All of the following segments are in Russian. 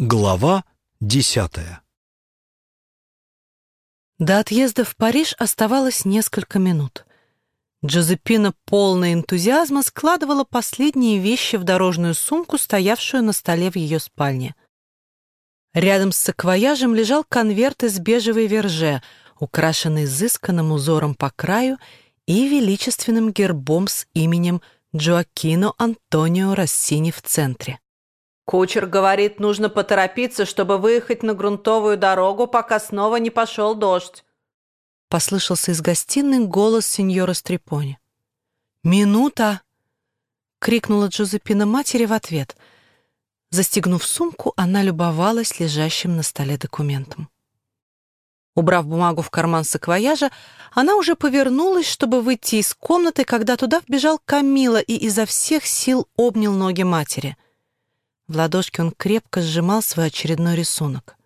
Глава десятая До отъезда в Париж оставалось несколько минут. Джозепина, полная энтузиазма, складывала последние вещи в дорожную сумку, стоявшую на столе в ее спальне. Рядом с саквояжем лежал конверт из бежевой верже, украшенный изысканным узором по краю и величественным гербом с именем Джоакино Антонио Рассини в центре. Кучер говорит, нужно поторопиться, чтобы выехать на грунтовую дорогу, пока снова не пошел дождь. Послышался из гостиной голос сеньора Стрепони. «Минута!» — крикнула Джозепина матери в ответ. Застегнув сумку, она любовалась лежащим на столе документом. Убрав бумагу в карман саквояжа, она уже повернулась, чтобы выйти из комнаты, когда туда вбежал Камила и изо всех сил обнял ноги матери — в ладошке он крепко сжимал свой очередной рисунок.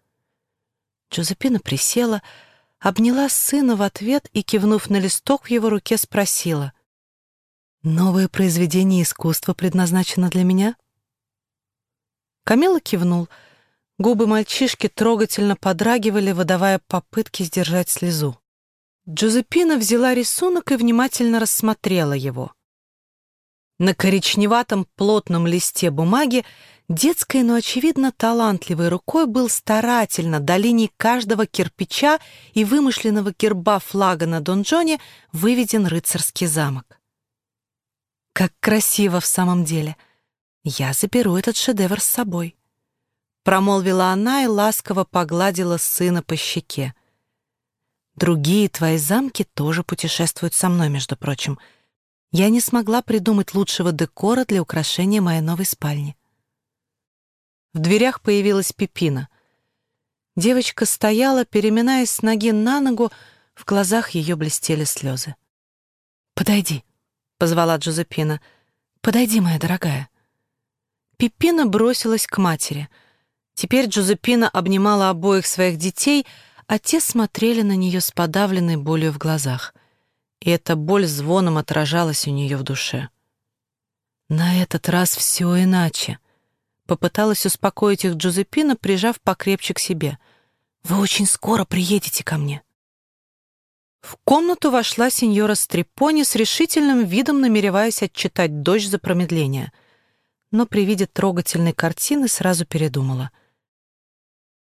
Джозепина присела, обняла сына в ответ и, кивнув на листок в его руке, спросила. «Новое произведение искусства предназначено для меня?» Камила кивнул. Губы мальчишки трогательно подрагивали, выдавая попытки сдержать слезу. Джозепина взяла рисунок и внимательно рассмотрела его. На коричневатом плотном листе бумаги Детской, но, очевидно, талантливой рукой был старательно до линий каждого кирпича и вымышленного герба флага на донжоне выведен рыцарский замок. Как красиво в самом деле! Я заберу этот шедевр с собой. Промолвила она и ласково погладила сына по щеке. Другие твои замки тоже путешествуют со мной, между прочим. Я не смогла придумать лучшего декора для украшения моей новой спальни. В дверях появилась Пипина. Девочка стояла, переминаясь с ноги на ногу, в глазах ее блестели слезы. «Подойди», — позвала Джозепина. «Подойди, моя дорогая». Пипина бросилась к матери. Теперь Джозепина обнимала обоих своих детей, а те смотрели на нее с подавленной болью в глазах. И эта боль звоном отражалась у нее в душе. На этот раз все иначе. Попыталась успокоить их Джозепина, прижав покрепче к себе. «Вы очень скоро приедете ко мне». В комнату вошла сеньора Стрепони с решительным видом, намереваясь отчитать дочь за промедление. Но при виде трогательной картины сразу передумала.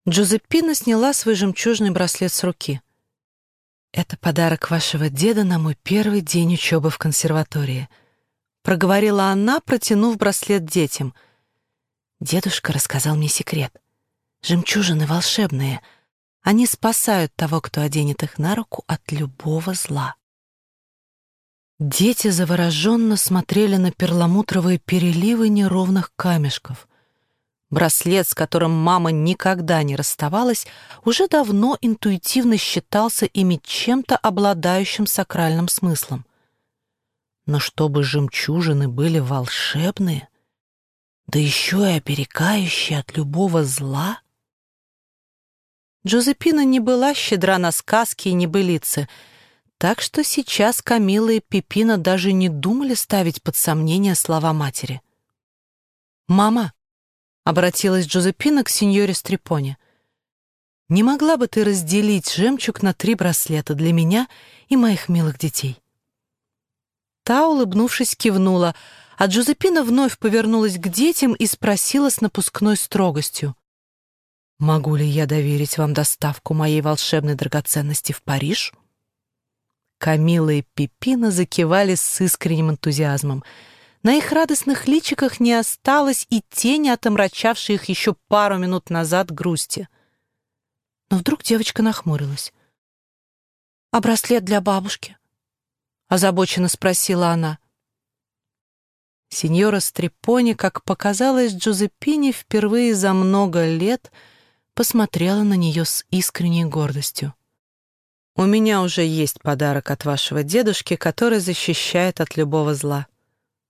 Джозепина сняла свой жемчужный браслет с руки. «Это подарок вашего деда на мой первый день учебы в консерватории», проговорила она, протянув браслет детям — Дедушка рассказал мне секрет. Жемчужины волшебные. Они спасают того, кто оденет их на руку от любого зла. Дети завороженно смотрели на перламутровые переливы неровных камешков. Браслет, с которым мама никогда не расставалась, уже давно интуитивно считался ими чем-то обладающим сакральным смыслом. Но чтобы жемчужины были волшебные — да еще и оберегающий от любого зла? Джозепина не была щедра на сказки и небылицы, так что сейчас Камила и Пипина даже не думали ставить под сомнение слова матери. «Мама», — обратилась Джозепина к сеньоре Стрепоне, «не могла бы ты разделить жемчуг на три браслета для меня и моих милых детей?» Та, улыбнувшись, кивнула — а Джузепина вновь повернулась к детям и спросила с напускной строгостью. «Могу ли я доверить вам доставку моей волшебной драгоценности в Париж?» Камила и Пипина закивали с искренним энтузиазмом. На их радостных личиках не осталось и тени, отомрачавшей их еще пару минут назад грусти. Но вдруг девочка нахмурилась. «А браслет для бабушки?» — озабоченно спросила она. Сеньора Стрепони, как показалось Джузеппине впервые за много лет, посмотрела на нее с искренней гордостью. «У меня уже есть подарок от вашего дедушки, который защищает от любого зла»,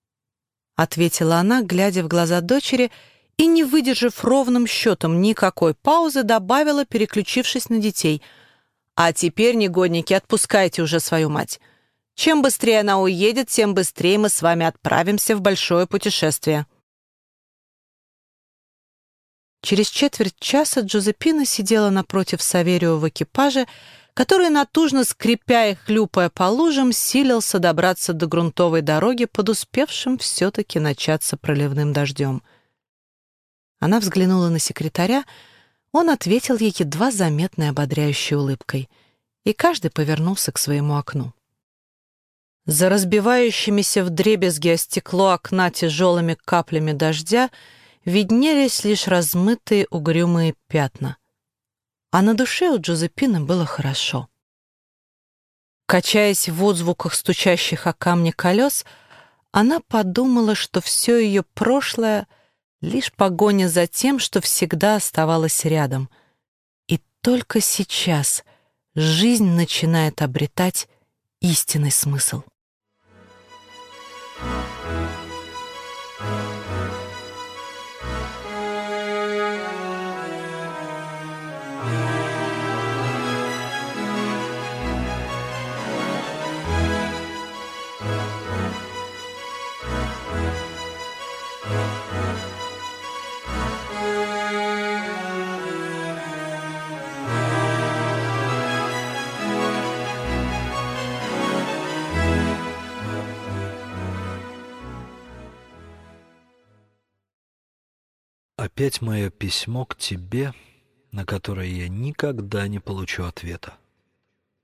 — ответила она, глядя в глаза дочери, и, не выдержав ровным счетом никакой паузы, добавила, переключившись на детей. «А теперь, негодники, отпускайте уже свою мать. Чем быстрее она уедет, тем быстрее мы с вами отправимся в большое путешествие». Через четверть часа Джозепина сидела напротив Саверио в экипаже, который, натужно скрипя и хлюпая по лужам, силился добраться до грунтовой дороги под успевшим все-таки начаться проливным дождем. Она взглянула на секретаря, он ответил ей едва заметной ободряющей улыбкой, и каждый повернулся к своему окну. За разбивающимися в дребезги о стекло окна тяжелыми каплями дождя — виднелись лишь размытые угрюмые пятна. А на душе у Джозепины было хорошо. Качаясь в отзвуках стучащих о камни колес, она подумала, что все ее прошлое — лишь погоня за тем, что всегда оставалось рядом. И только сейчас жизнь начинает обретать истинный смысл. Опять мое письмо к тебе, на которое я никогда не получу ответа.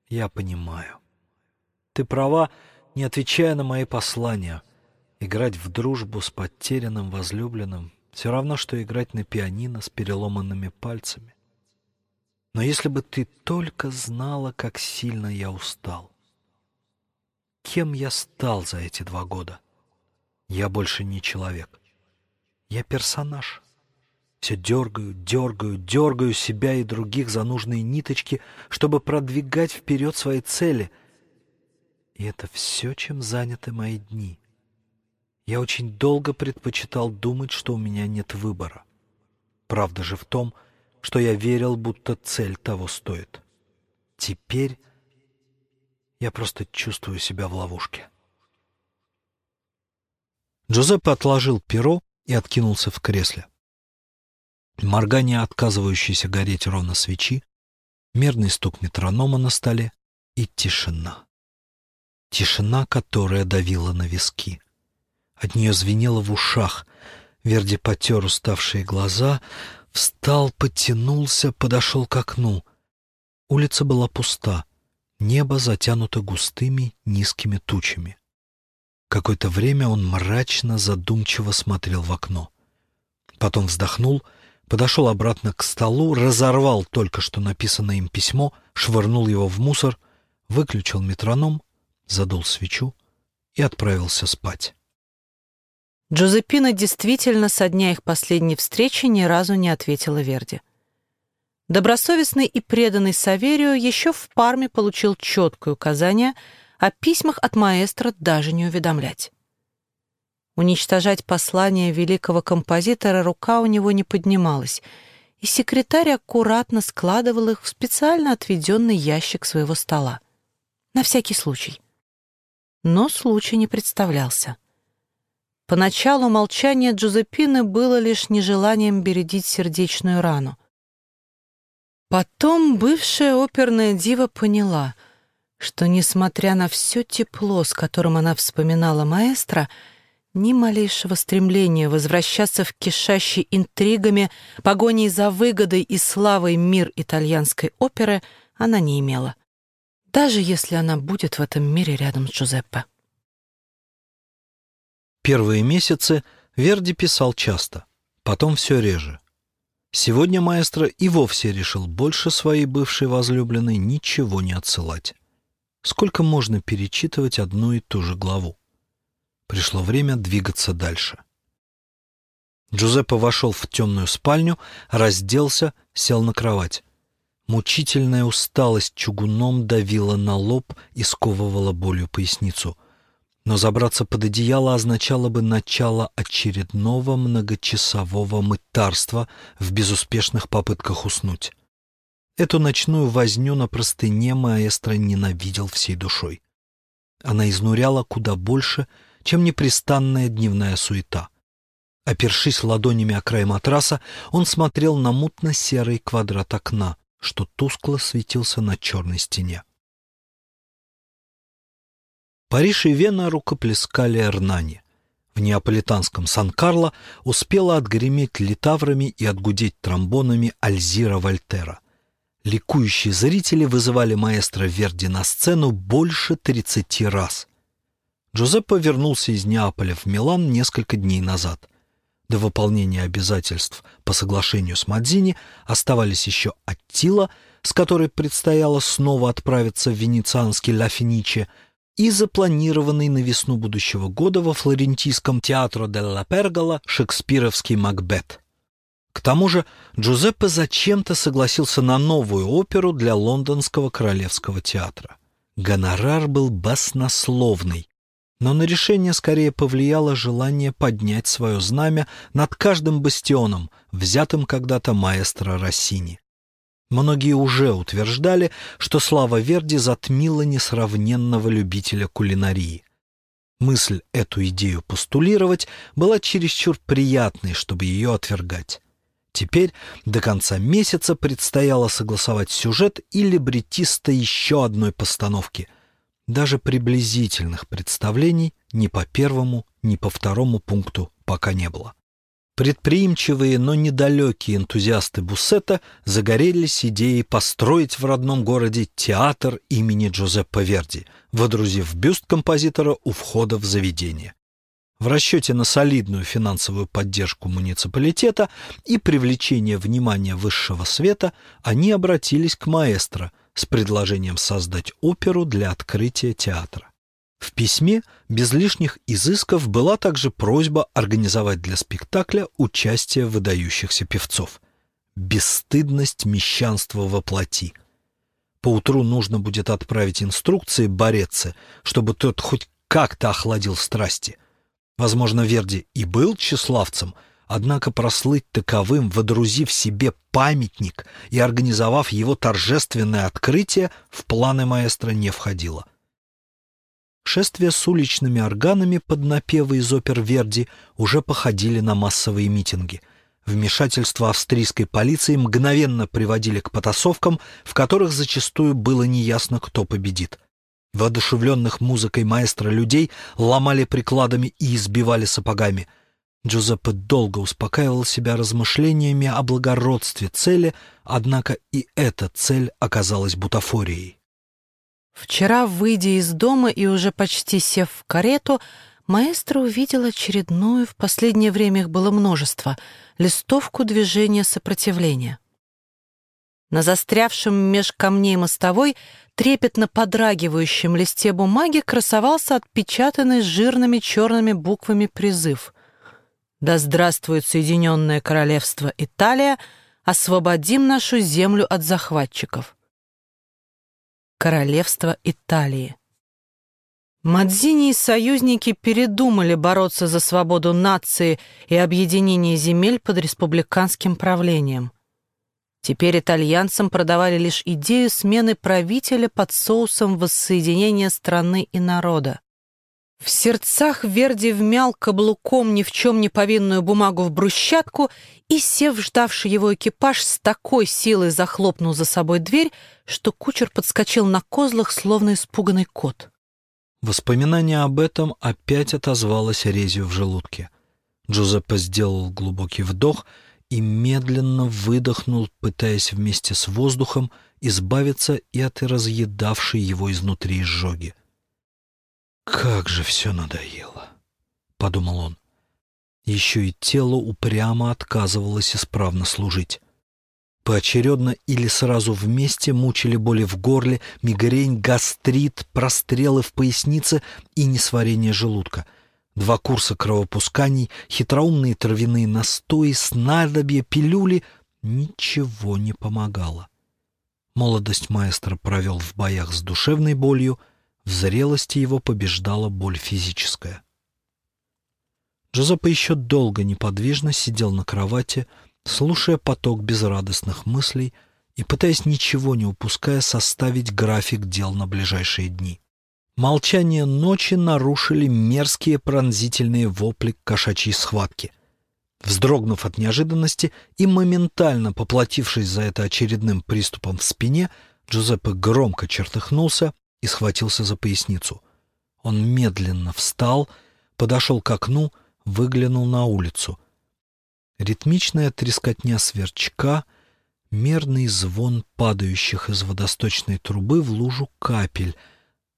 Я понимаю. Ты права, не отвечая на мои послания. Играть в дружбу с потерянным возлюбленным все равно, что играть на пианино с переломанными пальцами. Но если бы ты только знала, как сильно я устал. Кем я стал за эти два года? Я больше не человек. Я персонаж. Все дергаю, дергаю, дергаю себя и других за нужные ниточки, чтобы продвигать вперед свои цели. И это все, чем заняты мои дни. Я очень долго предпочитал думать, что у меня нет выбора. Правда же в том, что я верил, будто цель того стоит. Теперь я просто чувствую себя в ловушке. Джузеппе отложил перо и откинулся в кресле моргание отказывающейся гореть ровно свечи, мерный стук метронома на столе и тишина. Тишина, которая давила на виски. От нее звенело в ушах. Верди потер уставшие глаза, встал, потянулся, подошел к окну. Улица была пуста, небо затянуто густыми низкими тучами. Какое-то время он мрачно, задумчиво смотрел в окно. Потом вздохнул — подошел обратно к столу, разорвал только что написанное им письмо, швырнул его в мусор, выключил метроном, задул свечу и отправился спать. Джозепина действительно со дня их последней встречи ни разу не ответила Верди. Добросовестный и преданный Саверию еще в Парме получил четкое указание о письмах от маэстро даже не уведомлять. Уничтожать послание великого композитора рука у него не поднималась, и секретарь аккуратно складывал их в специально отведенный ящик своего стола. На всякий случай. Но случай не представлялся. Поначалу молчание Джузеппины было лишь нежеланием бередить сердечную рану. Потом бывшая оперная дива поняла, что, несмотря на все тепло, с которым она вспоминала маэстро, ни малейшего стремления возвращаться в кишащий интригами, погоней за выгодой и славой мир итальянской оперы она не имела, даже если она будет в этом мире рядом с Джузеппе. Первые месяцы Верди писал часто, потом все реже. Сегодня маэстро и вовсе решил больше своей бывшей возлюбленной ничего не отсылать. Сколько можно перечитывать одну и ту же главу? Пришло время двигаться дальше. Джузеппе вошел в темную спальню, разделся, сел на кровать. Мучительная усталость чугуном давила на лоб и сковывала болью поясницу. Но забраться под одеяло означало бы начало очередного многочасового мытарства в безуспешных попытках уснуть. Эту ночную возню на простыне маэстро ненавидел всей душой. Она изнуряла куда больше, чем непрестанная дневная суета. Опершись ладонями о край матраса, он смотрел на мутно-серый квадрат окна, что тускло светился на черной стене. Париж и Вена рукоплескали Эрнани. В неаполитанском Сан-Карло успела отгреметь литаврами и отгудеть тромбонами Альзира Вольтера. Ликующие зрители вызывали маэстро Верди на сцену больше 30 раз. Джузеппе вернулся из Неаполя в Милан несколько дней назад. До выполнения обязательств по соглашению с Мадзини оставались еще Аттила, с которой предстояло снова отправиться в венецианский Ла Финиче, и запланированный на весну будущего года во флорентийском театро Делла Пергола шекспировский «Макбет». К тому же Джузеппе зачем-то согласился на новую оперу для лондонского королевского театра. Гонорар был баснословный, но на решение скорее повлияло желание поднять свое знамя над каждым бастионом, взятым когда-то маэстро Россини. Многие уже утверждали, что слава Верди затмила несравненного любителя кулинарии. Мысль эту идею постулировать была чересчур приятной, чтобы ее отвергать. Теперь до конца месяца предстояло согласовать сюжет и либретиста еще одной постановки — даже приблизительных представлений ни по первому, ни по второму пункту пока не было. Предприимчивые, но недалекие энтузиасты Буссета загорелись идеей построить в родном городе театр имени Джузеппе Верди, водрузив бюст композитора у входа в заведение. В расчете на солидную финансовую поддержку муниципалитета и привлечение внимания высшего света они обратились к маэстро – с предложением создать оперу для открытия театра. В письме без лишних изысков была также просьба организовать для спектакля участие выдающихся певцов. Бесстыдность мещанства во плоти. Поутру нужно будет отправить инструкции Бореце, чтобы тот хоть как-то охладил страсти. Возможно, Верди и был тщеславцем — Однако прослыть таковым, водрузив себе памятник и организовав его торжественное открытие, в планы маэстро не входило. Шествия с уличными органами под напевы из опер Верди уже походили на массовые митинги. Вмешательство австрийской полиции мгновенно приводили к потасовкам, в которых зачастую было неясно, кто победит. Воодушевленных музыкой маэстро людей ломали прикладами и избивали сапогами — Джузеппе долго успокаивал себя размышлениями о благородстве цели, однако и эта цель оказалась бутафорией. Вчера, выйдя из дома и уже почти сев в карету, маэстро увидел очередную, в последнее время их было множество, листовку движения сопротивления. На застрявшем меж камней мостовой, трепетно подрагивающем листе бумаги красовался отпечатанный жирными черными буквами призыв — да здравствует Соединенное Королевство Италия, освободим нашу землю от захватчиков. Королевство Италии. Мадзини и союзники передумали бороться за свободу нации и объединение земель под республиканским правлением. Теперь итальянцам продавали лишь идею смены правителя под соусом воссоединения страны и народа. В сердцах Верди вмял каблуком ни в чем не повинную бумагу в брусчатку и, сев ждавший его экипаж, с такой силой захлопнул за собой дверь, что кучер подскочил на козлах, словно испуганный кот. Воспоминание об этом опять отозвалось резью в желудке. Джузеппе сделал глубокий вдох и медленно выдохнул, пытаясь вместе с воздухом избавиться и от разъедавшей его изнутри изжоги. «Как же все надоело!» — подумал он. Еще и тело упрямо отказывалось исправно служить. Поочередно или сразу вместе мучили боли в горле, мигрень, гастрит, прострелы в пояснице и несварение желудка. Два курса кровопусканий, хитроумные травяные настои, снадобья, пилюли — ничего не помогало. Молодость маэстро провел в боях с душевной болью — в зрелости его побеждала боль физическая. Джозеппе еще долго неподвижно сидел на кровати, слушая поток безрадостных мыслей и пытаясь ничего не упуская составить график дел на ближайшие дни. Молчание ночи нарушили мерзкие пронзительные вопли кошачьей схватки. Вздрогнув от неожиданности и моментально поплатившись за это очередным приступом в спине, Джузеппе громко чертыхнулся и схватился за поясницу. Он медленно встал, подошел к окну, выглянул на улицу. Ритмичная трескотня сверчка, мерный звон падающих из водосточной трубы в лужу капель,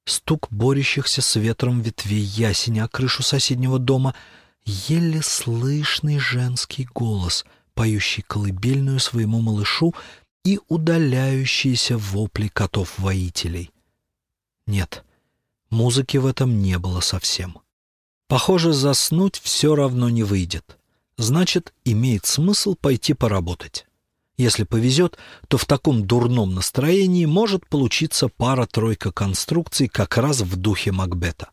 стук борющихся с ветром ветвей ясеня о крышу соседнего дома — еле слышный женский голос, поющий колыбельную своему малышу и удаляющиеся вопли котов-воителей. Нет, музыки в этом не было совсем. Похоже, заснуть все равно не выйдет. Значит, имеет смысл пойти поработать. Если повезет, то в таком дурном настроении может получиться пара-тройка конструкций как раз в духе Макбета.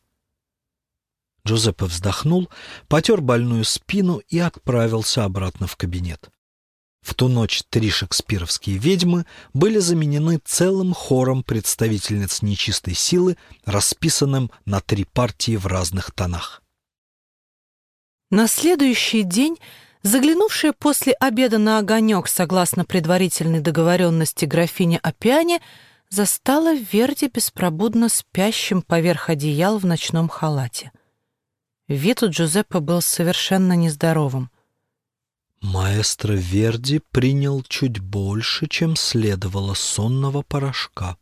Джузеппе вздохнул, потер больную спину и отправился обратно в кабинет. В ту ночь три шекспировские ведьмы были заменены целым хором представительниц нечистой силы, расписанным на три партии в разных тонах. На следующий день, заглянувшая после обеда на огонек, согласно предварительной договоренности графиня Апиане, застала Верди беспробудно спящим поверх одеял в ночном халате. Вид у Джузеппе был совершенно нездоровым. Маэстро Верди принял чуть больше, чем следовало сонного порошка.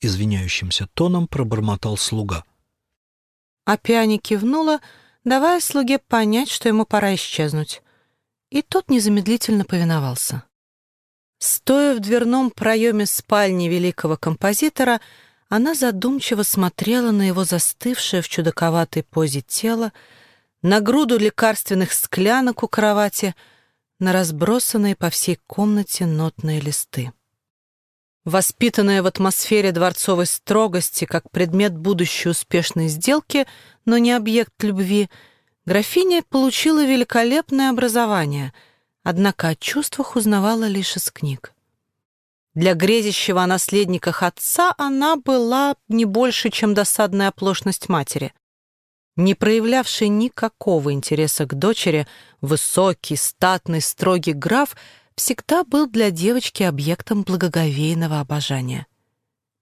Извиняющимся тоном пробормотал слуга. А пиани кивнула, давая слуге понять, что ему пора исчезнуть. И тот незамедлительно повиновался. Стоя в дверном проеме спальни великого композитора, она задумчиво смотрела на его застывшее в чудаковатой позе тело, на груду лекарственных склянок у кровати, на разбросанные по всей комнате нотные листы. Воспитанная в атмосфере дворцовой строгости как предмет будущей успешной сделки, но не объект любви, графиня получила великолепное образование, однако о чувствах узнавала лишь из книг. Для грезящего о наследниках отца она была не больше, чем досадная оплошность матери. Не проявлявший никакого интереса к дочери, высокий, статный, строгий граф всегда был для девочки объектом благоговейного обожания.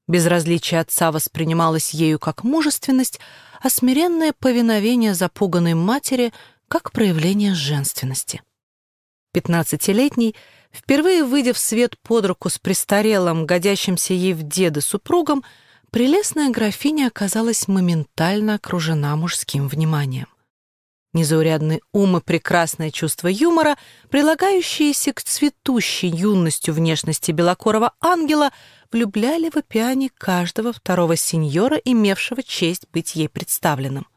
Безразличие отца воспринималось ею как мужественность, а смиренное повиновение запуганной матери — как проявление женственности. Пятнадцатилетний — Впервые выйдя в свет под руку с престарелым, годящимся ей в деды супругом, прелестная графиня оказалась моментально окружена мужским вниманием. Незаурядный ум и прекрасное чувство юмора, прилагающиеся к цветущей юностью внешности белокорого ангела, влюбляли в опиане каждого второго сеньора, имевшего честь быть ей представленным.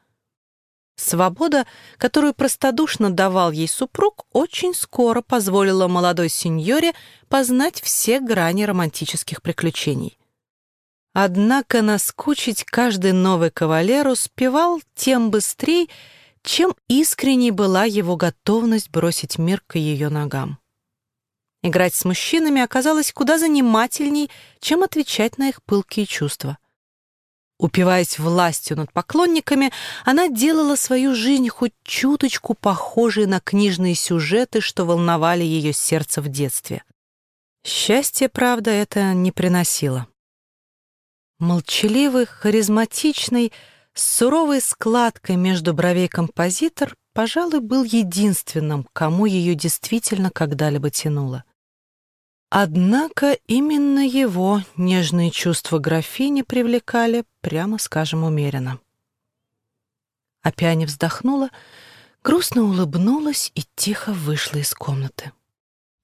Свобода, которую простодушно давал ей супруг, очень скоро позволила молодой сеньоре познать все грани романтических приключений. Однако наскучить каждый новый кавалер успевал тем быстрее, чем искренней была его готовность бросить мир к ее ногам. Играть с мужчинами оказалось куда занимательней, чем отвечать на их пылкие чувства — Упиваясь властью над поклонниками, она делала свою жизнь хоть чуточку похожей на книжные сюжеты, что волновали ее сердце в детстве. Счастье, правда, это не приносило. Молчаливый, харизматичный, с суровой складкой между бровей композитор, пожалуй, был единственным, кому ее действительно когда-либо тянуло. Однако именно его нежные чувства графини привлекали, прямо скажем, умеренно. Опять вздохнула, грустно улыбнулась и тихо вышла из комнаты.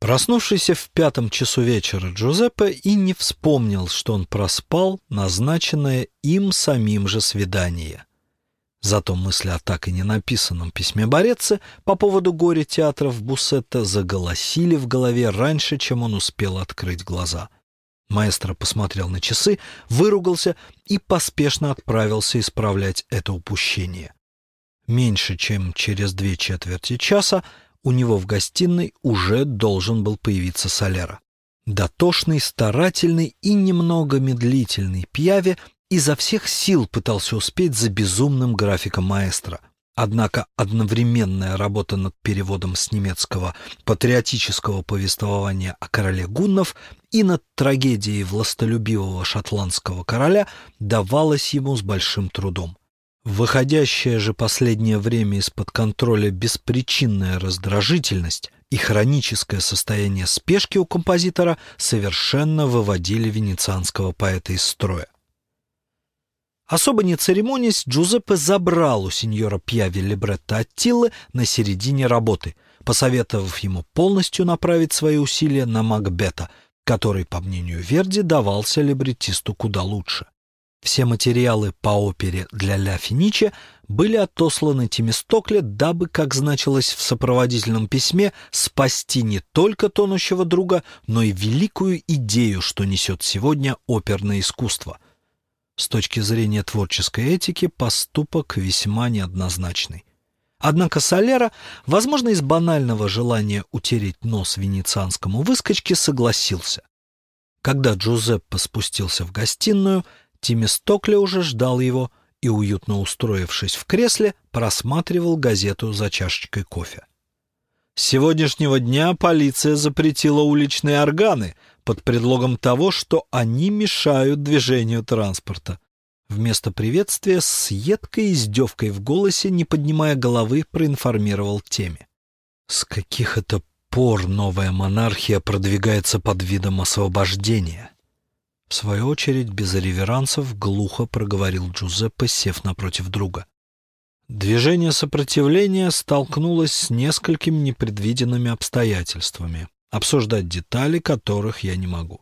Проснувшийся в пятом часу вечера Джузеппе и не вспомнил, что он проспал назначенное им самим же свидание — Зато мысли о так и не написанном письме Бореце по поводу горя театров Буссетта заголосили в голове раньше, чем он успел открыть глаза. Маэстро посмотрел на часы, выругался и поспешно отправился исправлять это упущение. Меньше чем через две четверти часа у него в гостиной уже должен был появиться Солера. Дотошный, старательный и немного медлительный Пьяве изо всех сил пытался успеть за безумным графиком маэстро. Однако одновременная работа над переводом с немецкого патриотического повествования о короле гуннов и над трагедией властолюбивого шотландского короля давалась ему с большим трудом. Выходящая же последнее время из-под контроля беспричинная раздражительность и хроническое состояние спешки у композитора совершенно выводили венецианского поэта из строя. Особо не церемонясь, Джузеппе забрал у сеньора Пьяви либретто Аттилы на середине работы, посоветовав ему полностью направить свои усилия на Макбета, который, по мнению Верди, давался либретисту куда лучше. Все материалы по опере для Ля Финиче были отосланы Тимистокле, дабы, как значилось в сопроводительном письме, спасти не только тонущего друга, но и великую идею, что несет сегодня оперное искусство — с точки зрения творческой этики поступок весьма неоднозначный. Однако Солера, возможно, из банального желания утереть нос венецианскому выскочке, согласился. Когда Джузеппе спустился в гостиную, Тимистокля уже ждал его и, уютно устроившись в кресле, просматривал газету за чашечкой кофе. С сегодняшнего дня полиция запретила уличные органы под предлогом того, что они мешают движению транспорта. Вместо приветствия с едкой издевкой в голосе, не поднимая головы, проинформировал теме. С каких это пор новая монархия продвигается под видом освобождения? В свою очередь, без реверансов, глухо проговорил Джузеппе, сев напротив друга. Движение сопротивления столкнулось с несколькими непредвиденными обстоятельствами, обсуждать детали которых я не могу.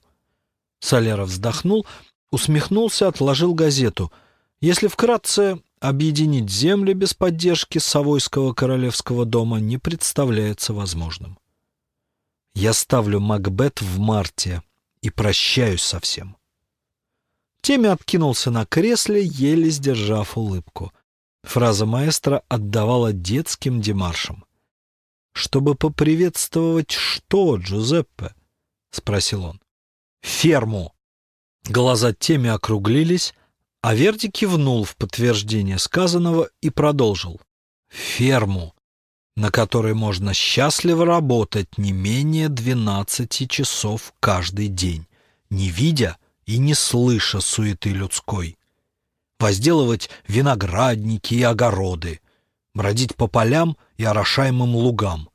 Солера вздохнул, усмехнулся, отложил газету. Если вкратце, объединить земли без поддержки Савойского королевского дома не представляется возможным. Я ставлю Макбет в марте и прощаюсь со всем. Теми откинулся на кресле, еле сдержав улыбку — Фраза маэстро отдавала детским демаршам. «Чтобы поприветствовать что, Джузеппе?» — спросил он. «Ферму!» Глаза Теми округлились, а Верди кивнул в подтверждение сказанного и продолжил. «Ферму, на которой можно счастливо работать не менее двенадцати часов каждый день, не видя и не слыша суеты людской возделывать виноградники и огороды, бродить по полям и орошаемым лугам.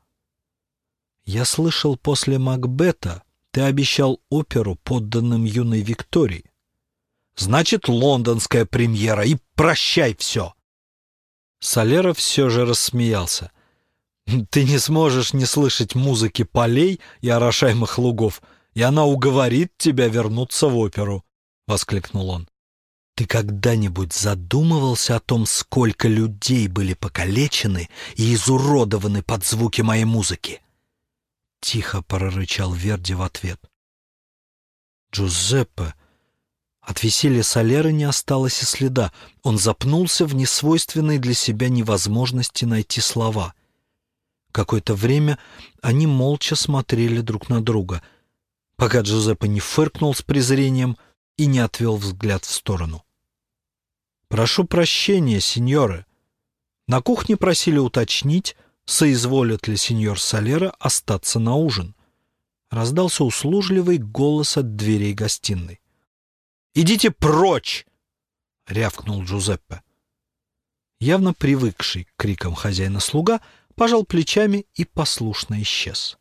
Я слышал, после Макбета ты обещал оперу подданным юной Виктории. Значит, лондонская премьера, и прощай все. Солера все же рассмеялся. Ты не сможешь не слышать музыки полей и орошаемых лугов, и она уговорит тебя вернуться в оперу, — воскликнул он. Ты когда-нибудь задумывался о том, сколько людей были покалечены и изуродованы под звуки моей музыки? Тихо прорычал Верди в ответ. Джузеппе. От веселья Солеры не осталось и следа. Он запнулся в несвойственной для себя невозможности найти слова. Какое-то время они молча смотрели друг на друга, пока Джузеппе не фыркнул с презрением и не отвел взгляд в сторону. «Прошу прощения, сеньоры». На кухне просили уточнить, соизволит ли сеньор Солера остаться на ужин. Раздался услужливый голос от дверей гостиной. «Идите прочь!» — рявкнул Джузеппе. Явно привыкший к крикам хозяина-слуга, пожал плечами и послушно исчез.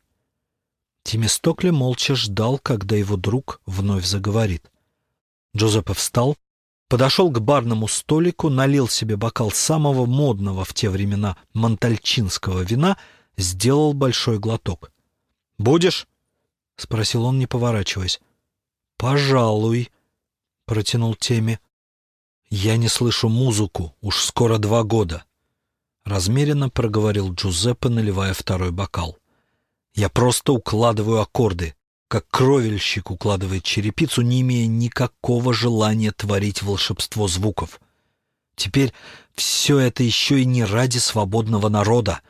Тимистокли молча ждал, когда его друг вновь заговорит. Джузеппе встал, Подошел к барному столику, налил себе бокал самого модного в те времена монтальчинского вина, сделал большой глоток. «Будешь?» — спросил он, не поворачиваясь. «Пожалуй», — протянул Теми. «Я не слышу музыку, уж скоро два года», — размеренно проговорил Джузеппе, наливая второй бокал. «Я просто укладываю аккорды как кровельщик укладывает черепицу, не имея никакого желания творить волшебство звуков. Теперь все это еще и не ради свободного народа,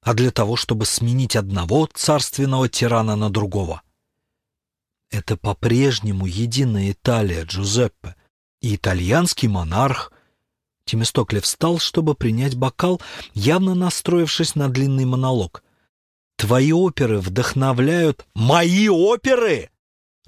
а для того, чтобы сменить одного царственного тирана на другого. Это по-прежнему единая Италия Джузеппе, и итальянский монарх, Темистокли встал, чтобы принять бокал, явно настроившись на длинный монолог. «Твои оперы вдохновляют...» «Мои оперы!»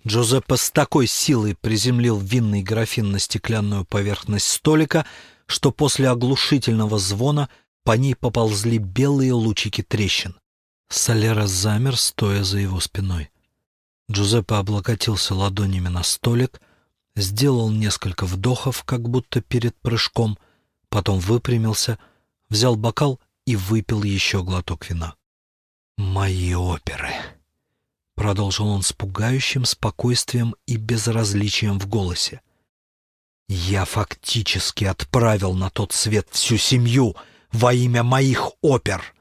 Джузеппе с такой силой приземлил винный графин на стеклянную поверхность столика, что после оглушительного звона по ней поползли белые лучики трещин. Солера замер, стоя за его спиной. Джузеппе облокотился ладонями на столик, сделал несколько вдохов, как будто перед прыжком, потом выпрямился, взял бокал и выпил еще глоток вина. «Мои оперы!» — продолжил он с пугающим спокойствием и безразличием в голосе. «Я фактически отправил на тот свет всю семью во имя моих опер!»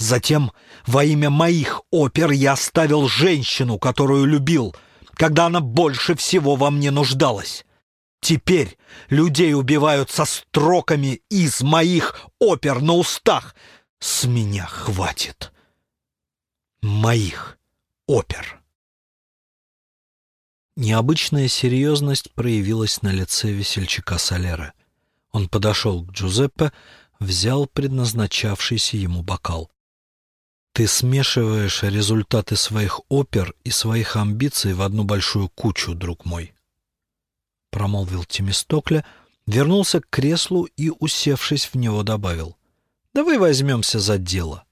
Затем во имя моих опер я оставил женщину, которую любил, когда она больше всего во мне нуждалась. Теперь людей убивают со строками из моих опер на устах. С меня хватит. Моих опер. Необычная серьезность проявилась на лице весельчака Солера. Он подошел к Джузеппе, взял предназначавшийся ему бокал. Ты смешиваешь результаты своих опер и своих амбиций в одну большую кучу, друг мой. Промолвил Темистокля, вернулся к креслу и, усевшись в него, добавил. Давай возьмемся за дело.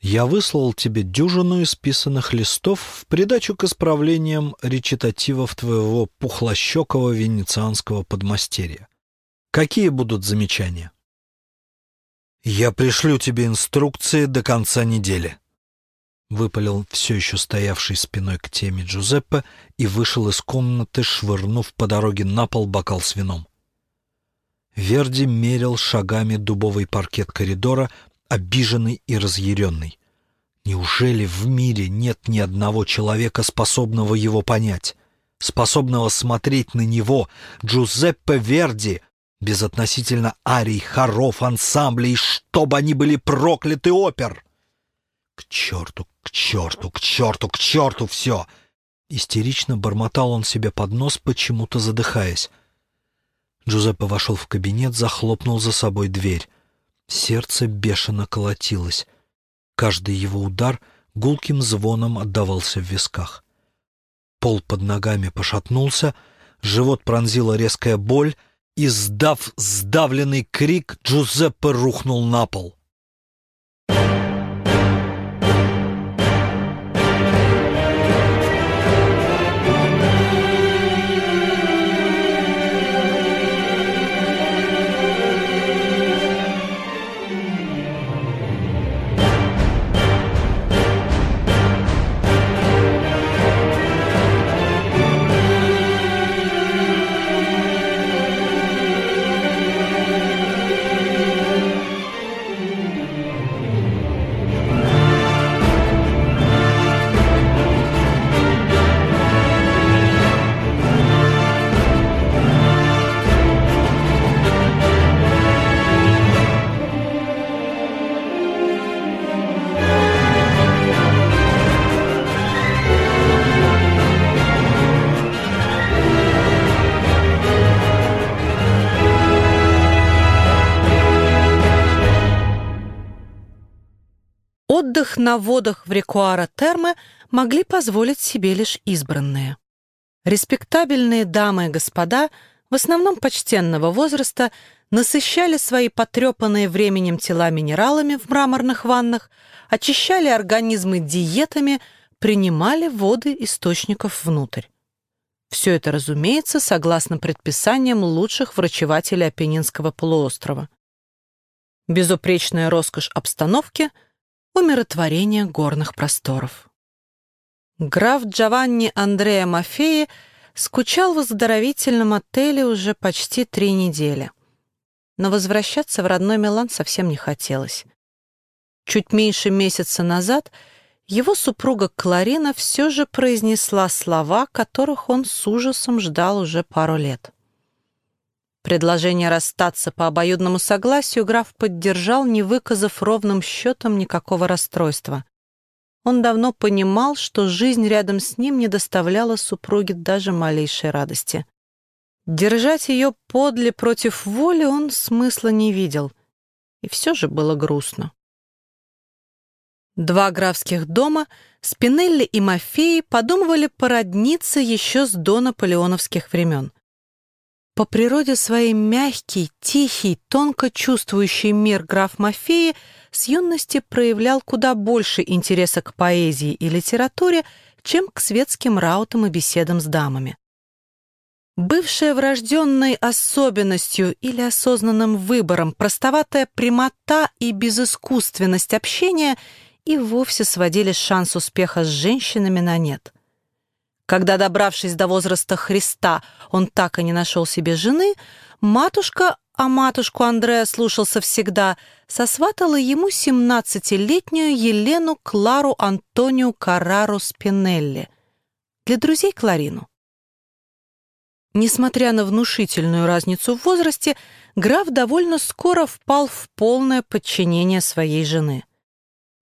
Я выслал тебе дюжину исписанных листов в придачу к исправлениям речитативов твоего пухлощекого венецианского подмастерья. Какие будут замечания? Я пришлю тебе инструкции до конца недели. — выпалил все еще стоявший спиной к теме Джузеппе и вышел из комнаты, швырнув по дороге на пол бокал с вином. Верди мерил шагами дубовый паркет коридора, обиженный и разъяренный. Неужели в мире нет ни одного человека, способного его понять, способного смотреть на него, Джузеппе Верди, безотносительно арий, хоров, ансамблей, чтобы они были прокляты опер? К черту, к черту, к черту, к черту все! Истерично бормотал он себе под нос, почему-то задыхаясь. Джузеппе вошел в кабинет, захлопнул за собой дверь. Сердце бешено колотилось. Каждый его удар гулким звоном отдавался в висках. Пол под ногами пошатнулся, живот пронзила резкая боль, и, сдав сдавленный крик, Джузеппе рухнул на пол. Отдых на водах в Рекуара Терме могли позволить себе лишь избранные. Респектабельные дамы и господа, в основном почтенного возраста, насыщали свои потрепанные временем тела минералами в мраморных ваннах, очищали организмы диетами, принимали воды источников внутрь. Все это, разумеется, согласно предписаниям лучших врачевателей Апеннинского полуострова. Безупречная роскошь обстановки — умиротворение горных просторов. Граф Джованни Андреа Мафеи скучал в оздоровительном отеле уже почти три недели. Но возвращаться в родной Милан совсем не хотелось. Чуть меньше месяца назад его супруга Кларина все же произнесла слова, которых он с ужасом ждал уже пару лет. Предложение расстаться по обоюдному согласию граф поддержал, не выказав ровным счетом никакого расстройства. Он давно понимал, что жизнь рядом с ним не доставляла супруге даже малейшей радости. Держать ее подле против воли он смысла не видел. И все же было грустно. Два графских дома, Спинелли и Мафеи, подумывали породниться еще с донаполеоновских времен. По природе своей мягкий, тихий, тонко чувствующий мир граф Мафеи с юности проявлял куда больше интереса к поэзии и литературе, чем к светским раутам и беседам с дамами. Бывшая врожденной особенностью или осознанным выбором простоватая прямота и безыскусственность общения и вовсе сводили шанс успеха с женщинами на нет. Когда, добравшись до возраста Христа, он так и не нашел себе жены, матушка, а матушку Андрея слушался всегда, сосватала ему семнадцатилетнюю Елену Клару Антонию Карару Спинелли, для друзей Кларину. Несмотря на внушительную разницу в возрасте, граф довольно скоро впал в полное подчинение своей жены —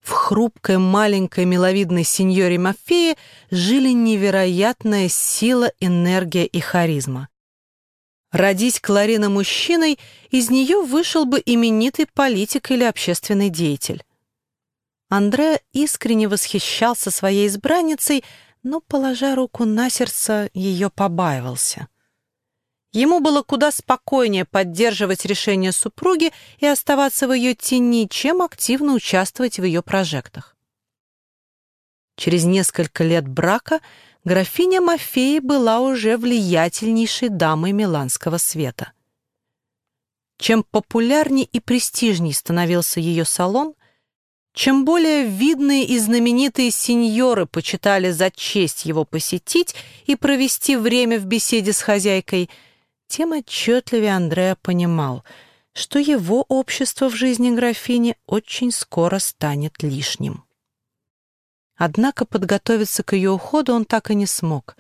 в хрупкой маленькой миловидной сеньоре Мафее жили невероятная сила, энергия и харизма. Родись Кларина мужчиной, из нее вышел бы именитый политик или общественный деятель. Андре искренне восхищался своей избранницей, но, положа руку на сердце, ее побаивался. Ему было куда спокойнее поддерживать решение супруги и оставаться в ее тени, чем активно участвовать в ее прожектах. Через несколько лет брака графиня Мафеи была уже влиятельнейшей дамой миланского света. Чем популярней и престижней становился ее салон, чем более видные и знаменитые сеньоры почитали за честь его посетить и провести время в беседе с хозяйкой – тем отчетливее Андреа понимал, что его общество в жизни графини очень скоро станет лишним. Однако подготовиться к ее уходу он так и не смог.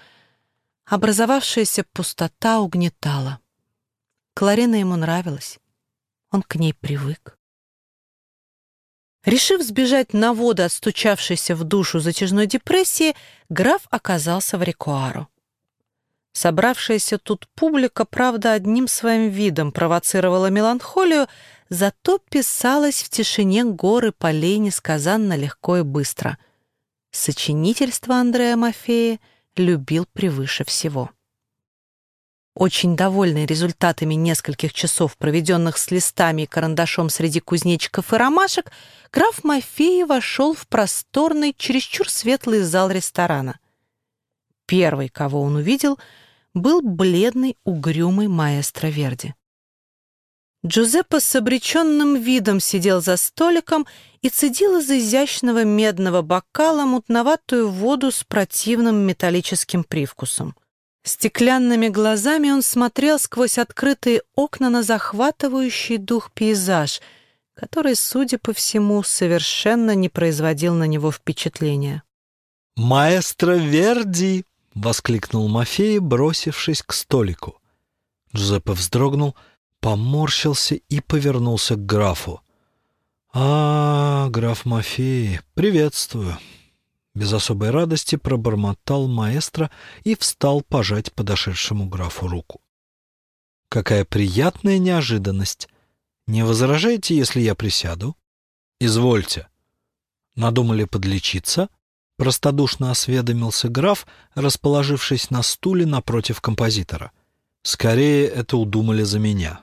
Образовавшаяся пустота угнетала. Кларина ему нравилась. Он к ней привык. Решив сбежать на воду отстучавшейся в душу затяжной депрессии, граф оказался в Рекуару. Собравшаяся тут публика, правда, одним своим видом провоцировала меланхолию, зато писалась в тишине горы полей несказанно легко и быстро. Сочинительство Андрея Мафея любил превыше всего. Очень довольный результатами нескольких часов, проведенных с листами и карандашом среди кузнечиков и ромашек, граф Мафеи вошел в просторный, чересчур светлый зал ресторана. Первый, кого он увидел — был бледный, угрюмый маэстро Верди. Джузеппе с обреченным видом сидел за столиком и цедил из изящного медного бокала мутноватую воду с противным металлическим привкусом. Стеклянными глазами он смотрел сквозь открытые окна на захватывающий дух пейзаж, который, судя по всему, совершенно не производил на него впечатления. «Маэстро Верди!» — воскликнул Мафей, бросившись к столику. Джузеппе вздрогнул, поморщился и повернулся к графу. «А, граф Мафей, приветствую!» Без особой радости пробормотал маэстро и встал пожать подошедшему графу руку. «Какая приятная неожиданность! Не возражаете, если я присяду?» «Извольте». «Надумали подлечиться?» — простодушно осведомился граф, расположившись на стуле напротив композитора. «Скорее это удумали за меня».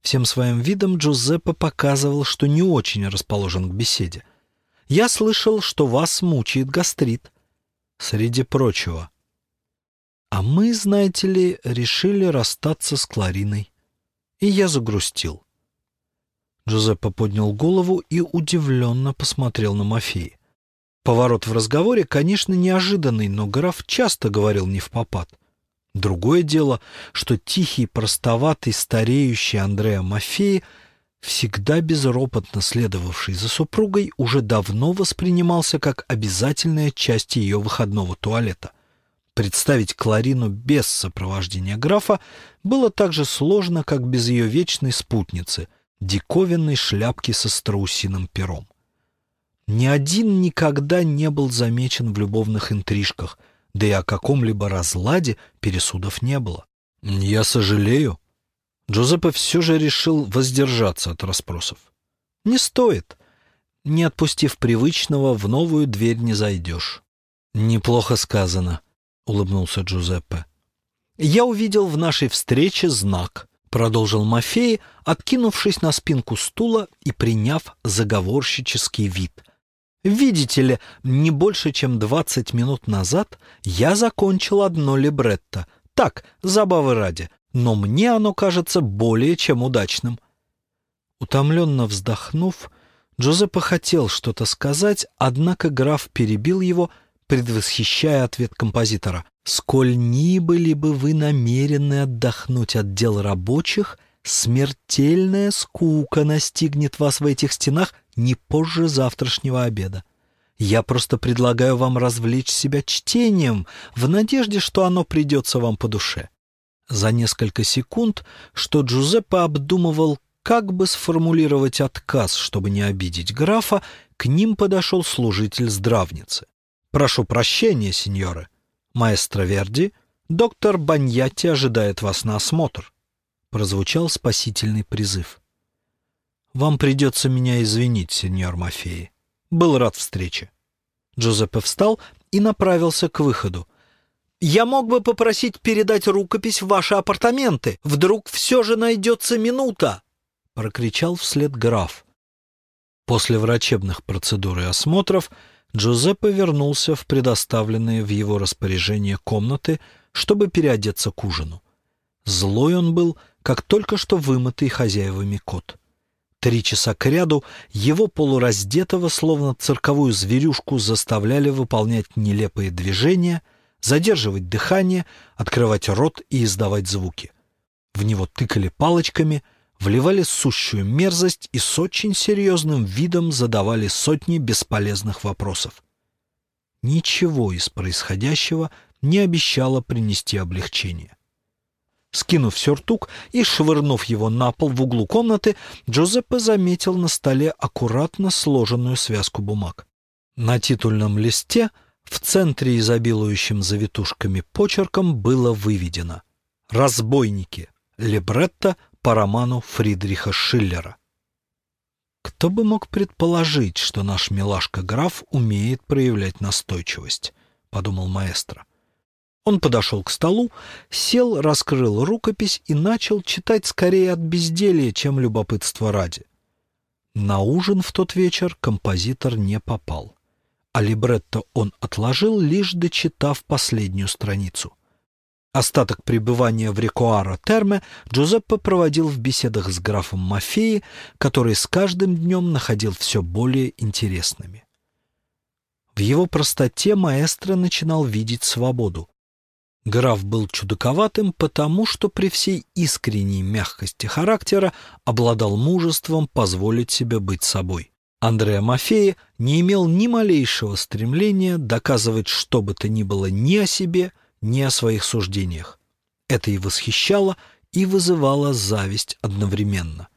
Всем своим видом Джузеппе показывал, что не очень расположен к беседе. «Я слышал, что вас мучает гастрит. Среди прочего. А мы, знаете ли, решили расстаться с Клариной. И я загрустил». Джузеппе поднял голову и удивленно посмотрел на Мафии. Поворот в разговоре, конечно, неожиданный, но граф часто говорил не в попад. Другое дело, что тихий, простоватый, стареющий Андреа Мафеи, всегда безропотно следовавший за супругой, уже давно воспринимался как обязательная часть ее выходного туалета. Представить Кларину без сопровождения графа было так же сложно, как без ее вечной спутницы, диковинной шляпки со страусиным пером. Ни один никогда не был замечен в любовных интрижках, да и о каком-либо разладе пересудов не было. «Я сожалею». Джузеппе все же решил воздержаться от расспросов. «Не стоит. Не отпустив привычного, в новую дверь не зайдешь». «Неплохо сказано», — улыбнулся Джузеппе. «Я увидел в нашей встрече знак», — продолжил Мафей, откинувшись на спинку стула и приняв заговорщический вид. «Видите ли, не больше, чем двадцать минут назад я закончил одно либретто. Так, забавы ради, но мне оно кажется более чем удачным». Утомленно вздохнув, Джузеппе хотел что-то сказать, однако граф перебил его, предвосхищая ответ композитора. «Сколь ни были бы вы намерены отдохнуть от дел рабочих, смертельная скука настигнет вас в этих стенах не позже завтрашнего обеда. Я просто предлагаю вам развлечь себя чтением в надежде, что оно придется вам по душе». За несколько секунд, что Джузеппе обдумывал, как бы сформулировать отказ, чтобы не обидеть графа, к ним подошел служитель здравницы. «Прошу прощения, сеньоры. Маэстро Верди, доктор Баньятти ожидает вас на осмотр». Прозвучал спасительный призыв. «Вам придется меня извинить, сеньор Мафеи. Был рад встрече». Джузеппе встал и направился к выходу. «Я мог бы попросить передать рукопись в ваши апартаменты. Вдруг все же найдется минута!» — прокричал вслед граф. После врачебных процедур и осмотров Джузеппе вернулся в предоставленные в его распоряжение комнаты, чтобы переодеться к ужину. Злой он был, как только что вымытый хозяевами кот. Три часа кряду его полураздетого, словно цирковую зверюшку, заставляли выполнять нелепые движения, задерживать дыхание, открывать рот и издавать звуки. В него тыкали палочками — вливали сущую мерзость и с очень серьезным видом задавали сотни бесполезных вопросов. Ничего из происходящего не обещало принести облегчение. Скинув сюртук и швырнув его на пол в углу комнаты, Джузеппе заметил на столе аккуратно сложенную связку бумаг. На титульном листе в центре изобилующим завитушками почерком было выведено «Разбойники. Либретто по роману Фридриха Шиллера. Кто бы мог предположить, что наш милашка-граф умеет проявлять настойчивость, подумал маэстро. Он подошел к столу, сел, раскрыл рукопись и начал читать скорее от безделья, чем любопытства ради. На ужин в тот вечер композитор не попал, а либретто он отложил, лишь дочитав последнюю страницу. Остаток пребывания в Рекуаро Терме Джузеппе проводил в беседах с графом Мафеи, который с каждым днем находил все более интересными. В его простоте маэстро начинал видеть свободу. Граф был чудаковатым, потому что при всей искренней мягкости характера обладал мужеством позволить себе быть собой. Андреа Мафеи не имел ни малейшего стремления доказывать что бы то ни было ни о себе, ни о своих суждениях. Это и восхищало, и вызывало зависть одновременно.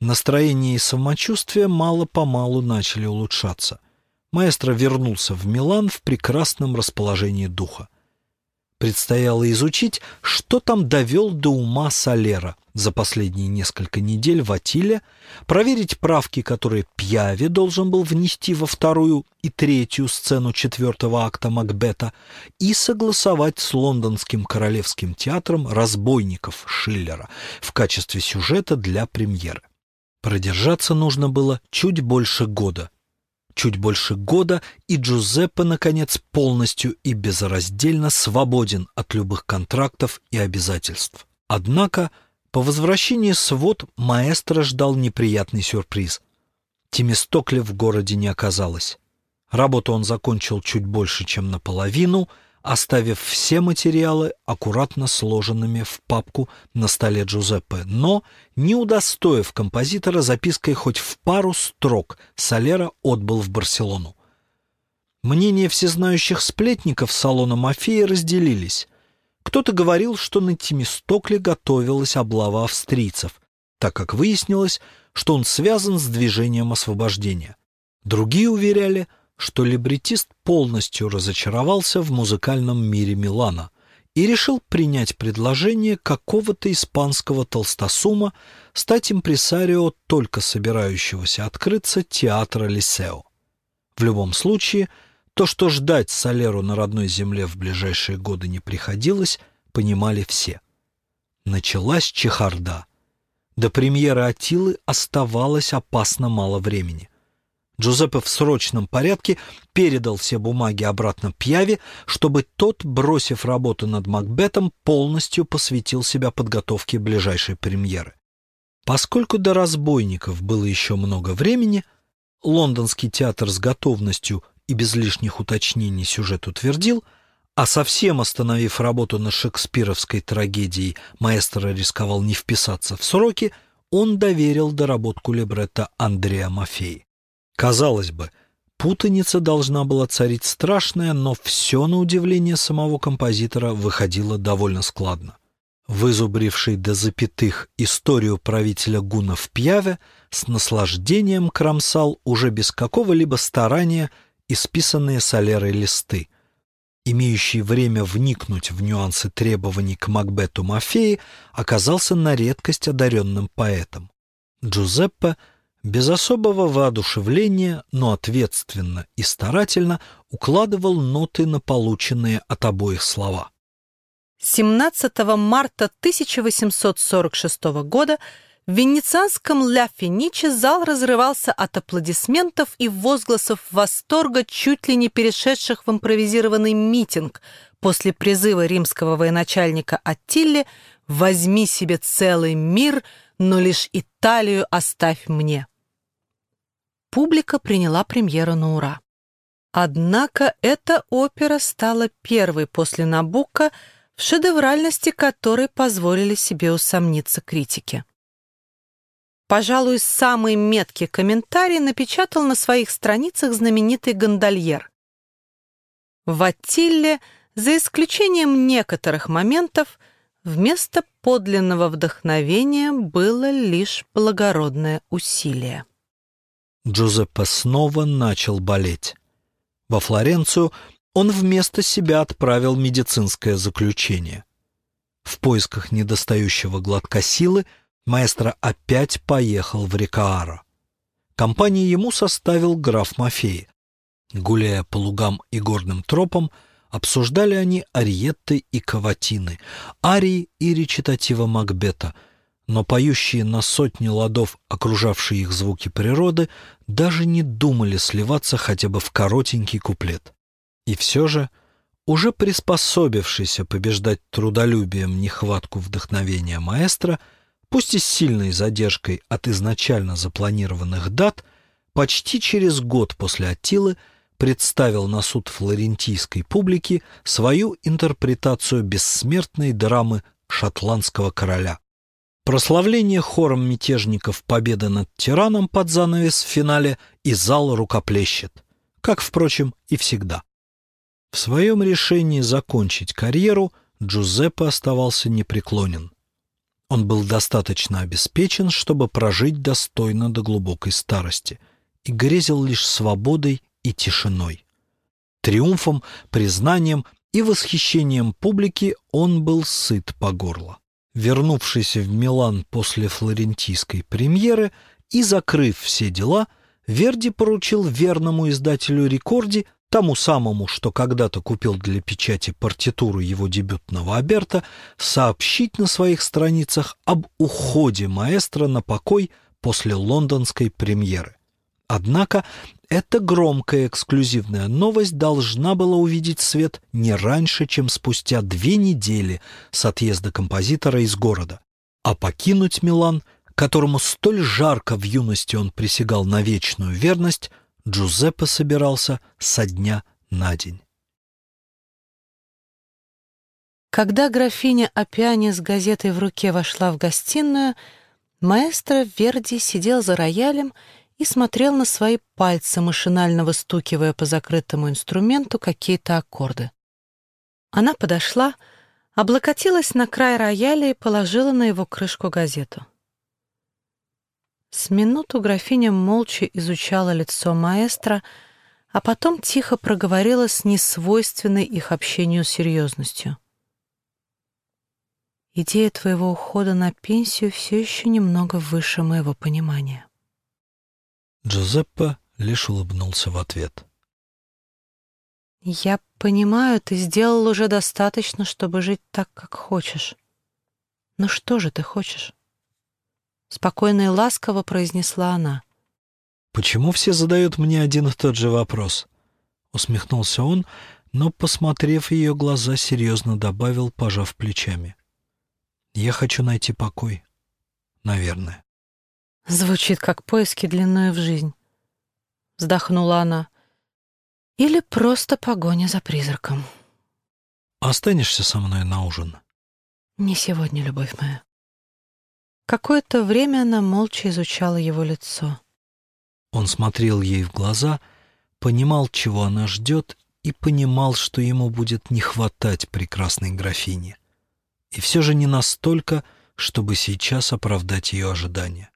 Настроение и самочувствие мало-помалу начали улучшаться. Маэстро вернулся в Милан в прекрасном расположении духа. Предстояло изучить, что там довел до ума Солера за последние несколько недель в Атиле, проверить правки, которые Пьяви должен был внести во вторую и третью сцену четвертого акта Макбета, и согласовать с лондонским королевским театром «Разбойников» Шиллера в качестве сюжета для премьеры. Продержаться нужно было чуть больше года – чуть больше года, и Джузеппе, наконец, полностью и безраздельно свободен от любых контрактов и обязательств. Однако, по возвращении с вод маэстро ждал неприятный сюрприз. Тимистокля в городе не оказалось. Работу он закончил чуть больше, чем наполовину — оставив все материалы аккуратно сложенными в папку на столе Джузеппе, но не удостоив композитора запиской хоть в пару строк, Солера отбыл в Барселону. Мнения всезнающих сплетников салона Мафии разделились. Кто-то говорил, что на Тимистокле готовилась облава австрийцев, так как выяснилось, что он связан с движением освобождения. Другие уверяли, что либретист полностью разочаровался в музыкальном мире Милана и решил принять предложение какого-то испанского толстосума стать импресарио только собирающегося открыться театра Лисео. В любом случае, то, что ждать Солеру на родной земле в ближайшие годы не приходилось, понимали все. Началась чехарда. До премьеры Атилы оставалось опасно мало времени — Джузеппе в срочном порядке передал все бумаги обратно Пьяве, чтобы тот, бросив работу над Макбетом, полностью посвятил себя подготовке ближайшей премьеры. Поскольку до разбойников было еще много времени, лондонский театр с готовностью и без лишних уточнений сюжет утвердил, а совсем остановив работу над шекспировской трагедией, маэстро рисковал не вписаться в сроки, он доверил доработку либретто Андреа Мафеи. Казалось бы, путаница должна была царить страшная, но все, на удивление самого композитора, выходило довольно складно. Вызубривший до запятых историю правителя гуна в Пьяве с наслаждением кромсал уже без какого-либо старания исписанные солерой листы. Имеющий время вникнуть в нюансы требований к Макбету Мафеи оказался на редкость одаренным поэтом. Джузеппе — без особого воодушевления, но ответственно и старательно укладывал ноты на полученные от обоих слова. 17 марта 1846 года в венецианском Ля Фениче зал разрывался от аплодисментов и возгласов восторга, чуть ли не перешедших в импровизированный митинг после призыва римского военачальника Аттилли «Возьми себе целый мир», но лишь Италию оставь мне. Публика приняла премьеру на ура. Однако эта опера стала первой после Набука, в шедевральности которой позволили себе усомниться критики. Пожалуй, самый меткий комментарий напечатал на своих страницах знаменитый гондольер. В Аттилле, за исключением некоторых моментов, Вместо подлинного вдохновения было лишь благородное усилие. Джузеппе снова начал болеть. Во Флоренцию он вместо себя отправил медицинское заключение. В поисках недостающего глотка силы маэстро опять поехал в Рикааро. Компанию ему составил граф Мафей. Гуляя по лугам и горным тропам, Обсуждали они ариетты и каватины, арии и речитатива Макбета, но поющие на сотни ладов окружавшие их звуки природы даже не думали сливаться хотя бы в коротенький куплет. И все же, уже приспособившийся побеждать трудолюбием нехватку вдохновения маэстро, пусть и с сильной задержкой от изначально запланированных дат, почти через год после Аттилы – представил на суд флорентийской публики свою интерпретацию бессмертной драмы шотландского короля. Прославление хором мятежников победы над тираном под занавес в финале и зал рукоплещет, как, впрочем, и всегда. В своем решении закончить карьеру Джузеппе оставался непреклонен. Он был достаточно обеспечен, чтобы прожить достойно до глубокой старости, и грезил лишь свободой и тишиной. Триумфом, признанием и восхищением публики он был сыт по горло. Вернувшийся в Милан после флорентийской премьеры и закрыв все дела, Верди поручил верному издателю Рекорди, тому самому, что когда-то купил для печати партитуру его дебютного Аберта, сообщить на своих страницах об уходе маэстро на покой после лондонской премьеры. Однако эта громкая эксклюзивная новость должна была увидеть свет не раньше, чем спустя две недели с отъезда композитора из города. А покинуть Милан, которому столь жарко в юности он присягал на вечную верность, Джузеппе собирался со дня на день. Когда графиня Апиани с газетой в руке вошла в гостиную, маэстро Верди сидел за роялем и смотрел на свои пальцы, машинально выстукивая по закрытому инструменту какие-то аккорды. Она подошла, облокотилась на край рояля и положила на его крышку газету. С минуту графиня молча изучала лицо маэстро, а потом тихо проговорила с несвойственной их общению серьезностью. идея твоего ухода на пенсию все еще немного выше моего понимания. Джузеппе лишь улыбнулся в ответ. Я понимаю, ты сделал уже достаточно, чтобы жить так, как хочешь. Но что же ты хочешь? Спокойно и ласково произнесла она. «Почему все задают мне один и тот же вопрос?» Усмехнулся он, но, посмотрев ее глаза, серьезно добавил, пожав плечами. «Я хочу найти покой. Наверное». Звучит как поиски длиною в жизнь. Вздохнула она. Или просто погоня за призраком. Останешься со мной на ужин? Не сегодня, любовь моя. Какое-то время она молча изучала его лицо. Он смотрел ей в глаза, понимал, чего она ждет, и понимал, что ему будет не хватать прекрасной графини. И все же не настолько, чтобы сейчас оправдать ее ожидания.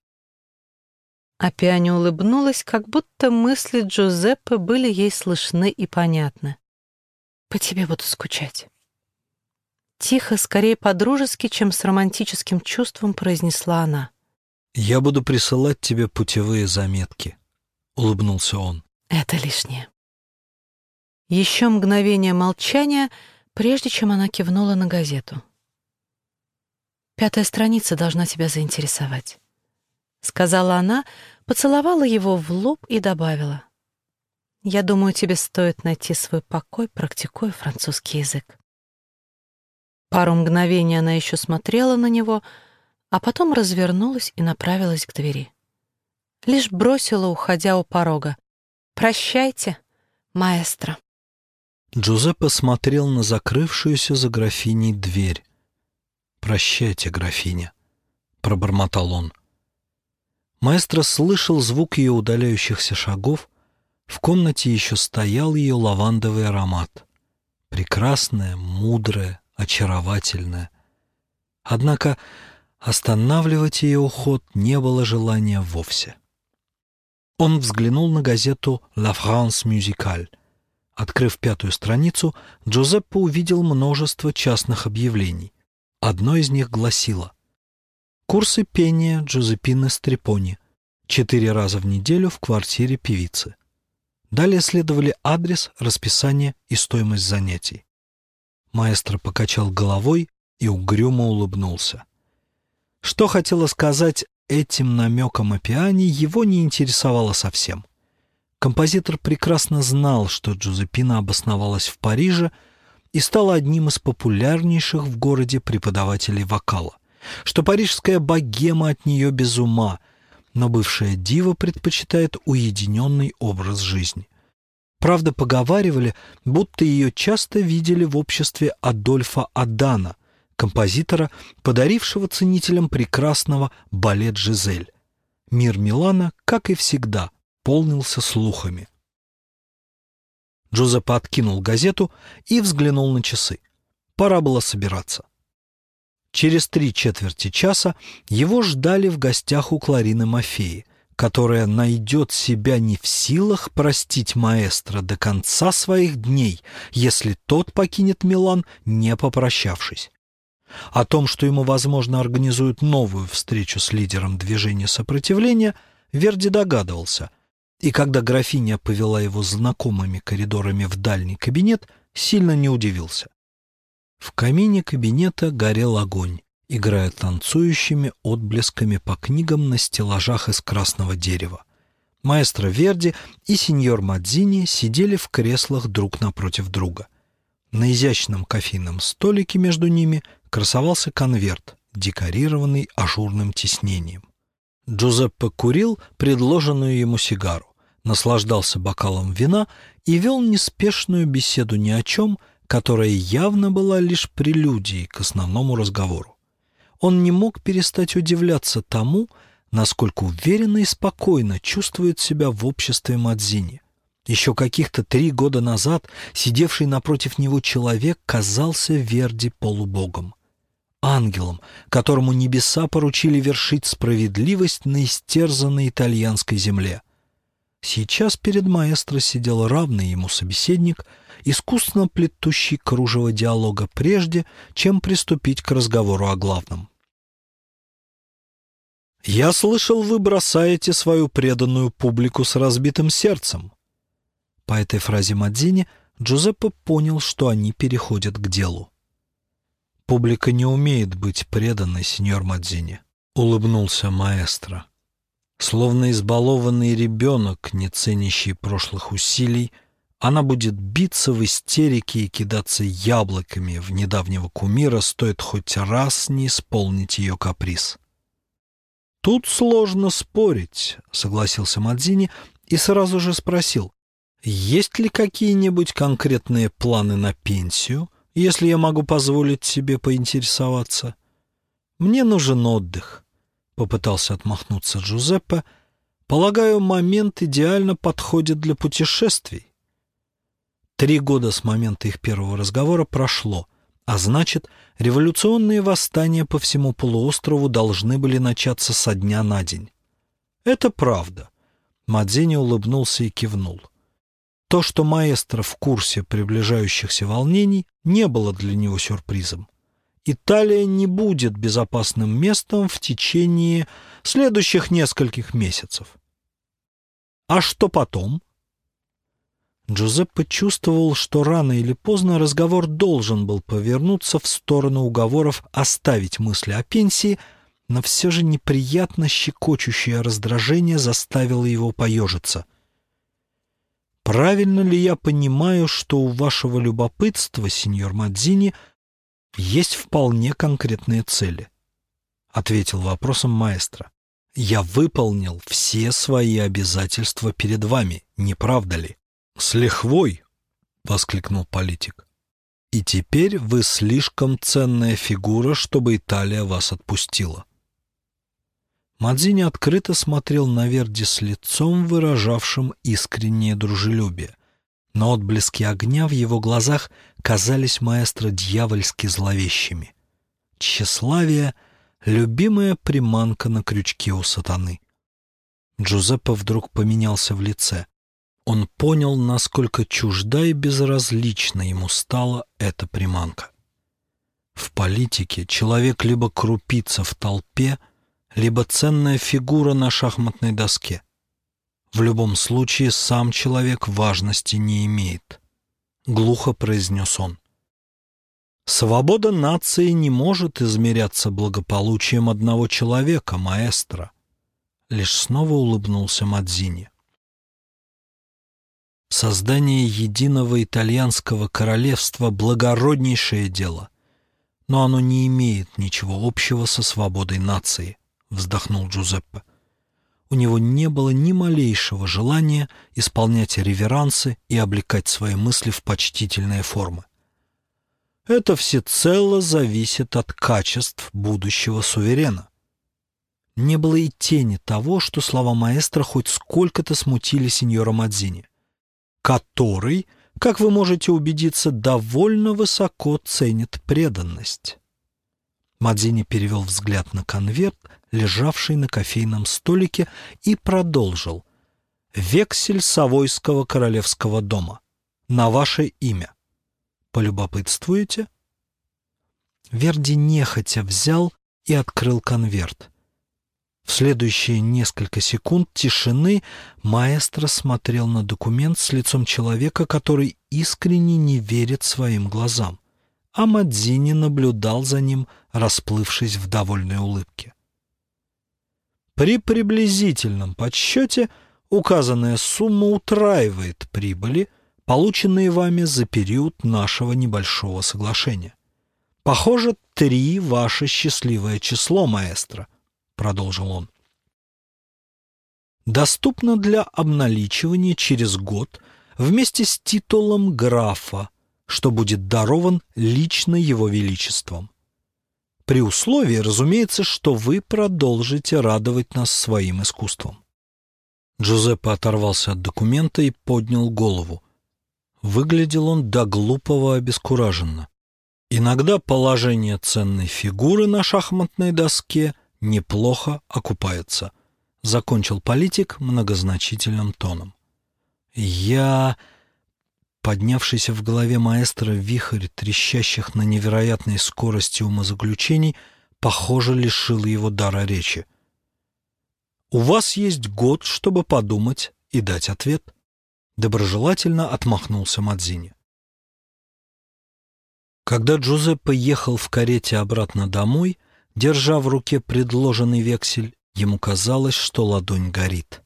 А Пиани улыбнулась, как будто мысли Джузеппе были ей слышны и понятны. «По тебе буду скучать». Тихо, скорее по-дружески, чем с романтическим чувством, произнесла она. «Я буду присылать тебе путевые заметки», — улыбнулся он. «Это лишнее». Еще мгновение молчания, прежде чем она кивнула на газету. «Пятая страница должна тебя заинтересовать», — сказала она, поцеловала его в лоб и добавила. «Я думаю, тебе стоит найти свой покой, практикуя французский язык». Пару мгновений она еще смотрела на него, а потом развернулась и направилась к двери. Лишь бросила, уходя у порога. «Прощайте, маэстро». Джузеппе смотрел на закрывшуюся за графиней дверь. «Прощайте, графиня», — пробормотал он. Маэстро слышал звук ее удаляющихся шагов. В комнате еще стоял ее лавандовый аромат. Прекрасная, мудрая, очаровательная. Однако останавливать ее уход не было желания вовсе. Он взглянул на газету «La France Musicale». Открыв пятую страницу, Джузеппе увидел множество частных объявлений. Одно из них гласило «Курсы пения Джузеппины Стрепони. Четыре раза в неделю в квартире певицы». Далее следовали адрес, расписание и стоимость занятий. Маэстро покачал головой и угрюмо улыбнулся. Что хотела сказать этим намеком о пиане, его не интересовало совсем. Композитор прекрасно знал, что Джузеппина обосновалась в Париже и стала одним из популярнейших в городе преподавателей вокала, что парижская богема от нее без ума, но бывшая дива предпочитает уединенный образ жизни. Правда, поговаривали, будто ее часто видели в обществе Адольфа Адана, композитора, подарившего ценителям прекрасного балет «Жизель». Мир Милана, как и всегда, полнился слухами. Джузеппе откинул газету и взглянул на часы. Пора было собираться. Через три четверти часа его ждали в гостях у Кларины Мафеи, которая найдет себя не в силах простить маэстро до конца своих дней, если тот покинет Милан, не попрощавшись. О том, что ему, возможно, организуют новую встречу с лидером движения сопротивления, Верди догадывался, и когда графиня повела его знакомыми коридорами в дальний кабинет, сильно не удивился. В камине кабинета горел огонь играя танцующими отблесками по книгам на стеллажах из красного дерева. Маэстро Верди и сеньор Мадзини сидели в креслах друг напротив друга. На изящном кофейном столике между ними красовался конверт, декорированный ажурным тиснением. Джузеппе курил предложенную ему сигару, наслаждался бокалом вина и вел неспешную беседу ни о чем, которая явно была лишь прелюдией к основному разговору. Он не мог перестать удивляться тому, насколько уверенно и спокойно чувствует себя в обществе Мадзини. Еще каких-то три года назад сидевший напротив него человек казался Верди полубогом. Ангелом, которому небеса поручили вершить справедливость на истерзанной итальянской земле. Сейчас перед маэстро сидел равный ему собеседник, искусно плетущий кружево диалога прежде, чем приступить к разговору о главном. «Я слышал, вы бросаете свою преданную публику с разбитым сердцем». По этой фразе Мадзини Джузеппе понял, что они переходят к делу. «Публика не умеет быть преданной, сеньор Мадзини», — улыбнулся маэстро. Словно избалованный ребенок, не ценящий прошлых усилий, она будет биться в истерике и кидаться яблоками в недавнего кумира, стоит хоть раз не исполнить ее каприз. «Тут сложно спорить», — согласился Мадзини и сразу же спросил, «Есть ли какие-нибудь конкретные планы на пенсию, если я могу позволить себе поинтересоваться? Мне нужен отдых», — попытался отмахнуться Джузеппе. «Полагаю, момент идеально подходит для путешествий». Три года с момента их первого разговора прошло, а значит, революционные восстания по всему полуострову должны были начаться со дня на день. Это правда. Мадзини улыбнулся и кивнул. То, что маэстро в курсе приближающихся волнений, не было для него сюрпризом. Италия не будет безопасным местом в течение следующих нескольких месяцев. А что потом? Джузеппе чувствовал, что рано или поздно разговор должен был повернуться в сторону уговоров оставить мысли о пенсии, но все же неприятно щекочущее раздражение заставило его поежиться. «Правильно ли я понимаю, что у вашего любопытства, сеньор Мадзини, есть вполне конкретные цели?» — ответил вопросом маэстро. «Я выполнил все свои обязательства перед вами, не правда ли?» «С лихвой!» — воскликнул политик. «И теперь вы слишком ценная фигура, чтобы Италия вас отпустила». Мадзини открыто смотрел на Верди с лицом, выражавшим искреннее дружелюбие. Но отблески огня в его глазах казались маэстро дьявольски зловещими. Тщеславие — любимая приманка на крючке у сатаны. Джузеппе вдруг поменялся в лице. Он понял, насколько чужда и безразлична ему стала эта приманка. В политике человек либо крупица в толпе, либо ценная фигура на шахматной доске. В любом случае сам человек важности не имеет. Глухо произнес он. Свобода нации не может измеряться благополучием одного человека, маэстро. Лишь снова улыбнулся Мадзини. Создание единого итальянского королевства – благороднейшее дело, но оно не имеет ничего общего со свободой нации, вздохнул Джузеппе. У него не было ни малейшего желания исполнять реверансы и облекать свои мысли в почтительные формы. Это всецело зависит от качеств будущего суверена. Не было и тени того, что слова маэстро хоть сколько-то смутили сеньора Мадзини который, как вы можете убедиться, довольно высоко ценит преданность. Мадзини перевел взгляд на конверт, лежавший на кофейном столике, и продолжил. «Вексель Савойского королевского дома. На ваше имя. Полюбопытствуете?» Верди нехотя взял и открыл конверт. В следующие несколько секунд тишины маэстро смотрел на документ с лицом человека, который искренне не верит своим глазам, а Мадзини наблюдал за ним, расплывшись в довольной улыбке. При приблизительном подсчете указанная сумма утраивает прибыли, полученные вами за период нашего небольшого соглашения. Похоже, три — ваше счастливое число, маэстро продолжил он. Доступно для обналичивания через год вместе с титулом графа, что будет дарован лично его величеством. При условии, разумеется, что вы продолжите радовать нас своим искусством. Джузеппе оторвался от документа и поднял голову. Выглядел он до глупого обескураженно. Иногда положение ценной фигуры на шахматной доске неплохо окупается», — закончил политик многозначительным тоном. «Я...» Поднявшийся в голове маэстро вихрь трещащих на невероятной скорости умозаключений, похоже, лишил его дара речи. «У вас есть год, чтобы подумать и дать ответ», — доброжелательно отмахнулся Мадзини. Когда Джузеппе ехал в карете обратно домой, держа в руке предложенный вексель, ему казалось, что ладонь горит.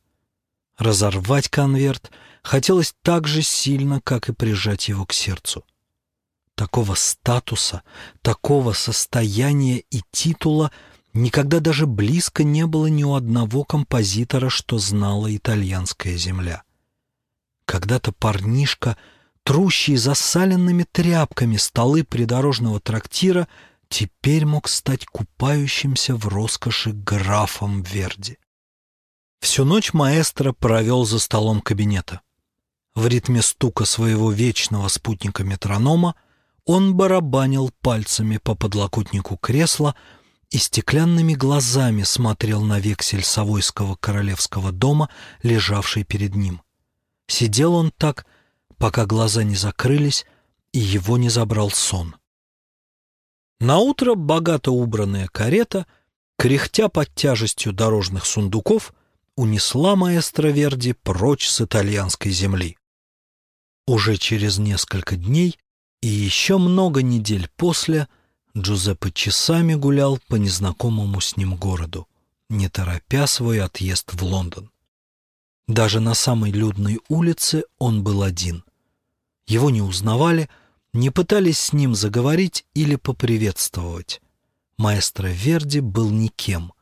Разорвать конверт хотелось так же сильно, как и прижать его к сердцу. Такого статуса, такого состояния и титула никогда даже близко не было ни у одного композитора, что знала итальянская земля. Когда-то парнишка — трущий засаленными тряпками столы придорожного трактира, теперь мог стать купающимся в роскоши графом Верди. Всю ночь маэстро провел за столом кабинета. В ритме стука своего вечного спутника метронома он барабанил пальцами по подлокотнику кресла и стеклянными глазами смотрел на вексель Савойского королевского дома, лежавший перед ним. Сидел он так, пока глаза не закрылись и его не забрал сон. Наутро богато убранная карета, кряхтя под тяжестью дорожных сундуков, унесла маэстро Верди прочь с итальянской земли. Уже через несколько дней и еще много недель после Джузеппе часами гулял по незнакомому с ним городу, не торопя свой отъезд в Лондон. Даже на самой людной улице он был один. Его не узнавали, не пытались с ним заговорить или поприветствовать. Маэстро Верди был никем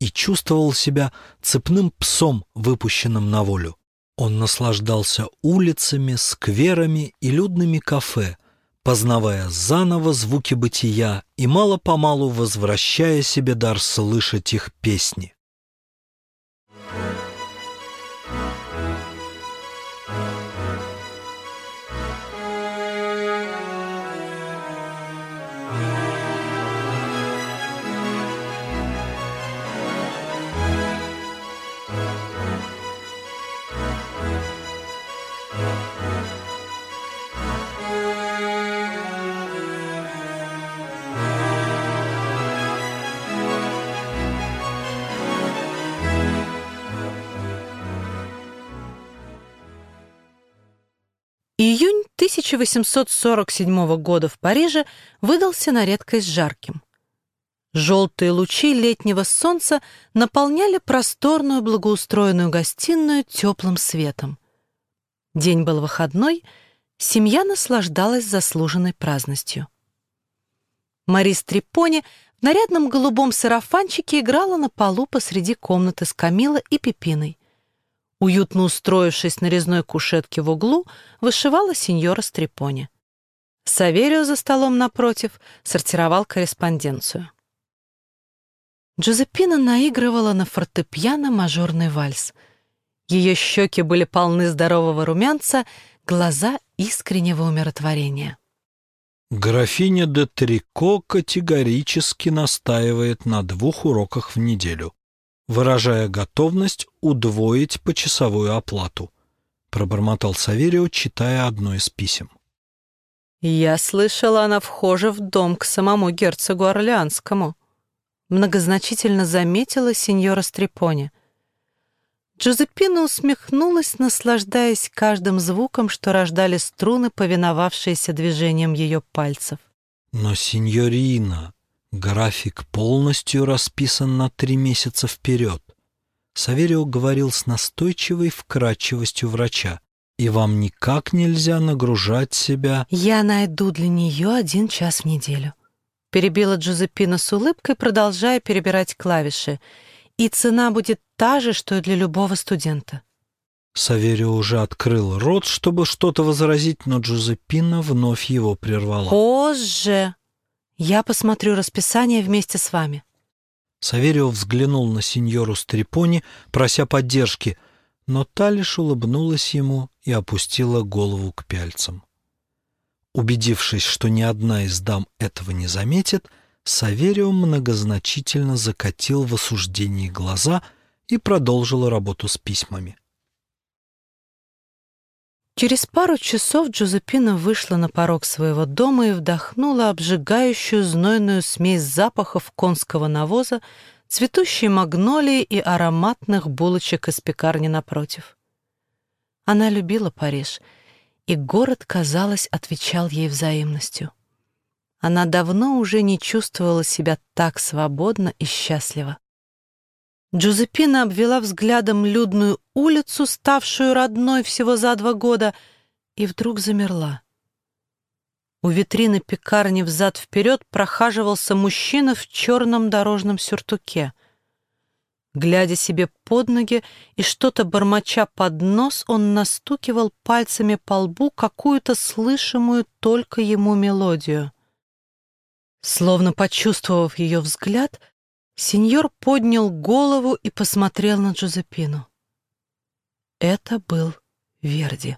и чувствовал себя цепным псом, выпущенным на волю. Он наслаждался улицами, скверами и людными кафе, познавая заново звуки бытия и мало-помалу возвращая себе дар слышать их песни. 1847 года в Париже выдался на редкость жарким. Желтые лучи летнего солнца наполняли просторную благоустроенную гостиную теплым светом. День был выходной, семья наслаждалась заслуженной праздностью. Марис Трипони в нарядном голубом сарафанчике играла на полу посреди комнаты с Камилой и Пепиной. Уютно устроившись на резной кушетке в углу, вышивала сеньора Стрепони. Саверио за столом напротив сортировал корреспонденцию. Джозепина наигрывала на фортепиано мажорный вальс. Ее щеки были полны здорового румянца, глаза искреннего умиротворения. Графиня де Трико категорически настаивает на двух уроках в неделю выражая готовность удвоить почасовую оплату, пробормотал Саверио, читая одно из писем. «Я слышала, она вхожа в дом к самому герцогу Орлеанскому», многозначительно заметила сеньора Стрепони. Джузеппина усмехнулась, наслаждаясь каждым звуком, что рождали струны, повиновавшиеся движениям ее пальцев. «Но, сеньорина, График полностью расписан на три месяца вперед. Саверио говорил с настойчивой вкрадчивостью врача. И вам никак нельзя нагружать себя... Я найду для нее один час в неделю. Перебила Джузеппина с улыбкой, продолжая перебирать клавиши. И цена будет та же, что и для любого студента. Саверио уже открыл рот, чтобы что-то возразить, но Джузеппина вновь его прервала. «Позже!» Я посмотрю расписание вместе с вами. Саверио взглянул на сеньору Стрепони, прося поддержки, но та лишь улыбнулась ему и опустила голову к пяльцам. Убедившись, что ни одна из дам этого не заметит, Саверио многозначительно закатил в осуждении глаза и продолжила работу с письмами. Через пару часов Джузеппина вышла на порог своего дома и вдохнула обжигающую знойную смесь запахов конского навоза, цветущей магнолии и ароматных булочек из пекарни напротив. Она любила Париж, и город, казалось, отвечал ей взаимностью. Она давно уже не чувствовала себя так свободно и счастливо. Джузеппина обвела взглядом людную улицу, ставшую родной всего за два года, и вдруг замерла. У витрины пекарни взад-вперед прохаживался мужчина в черном дорожном сюртуке. Глядя себе под ноги и что-то бормоча под нос, он настукивал пальцами по лбу какую-то слышимую только ему мелодию. Словно почувствовав ее взгляд, Сеньор поднял голову и посмотрел на Джозепину. Это был Верди.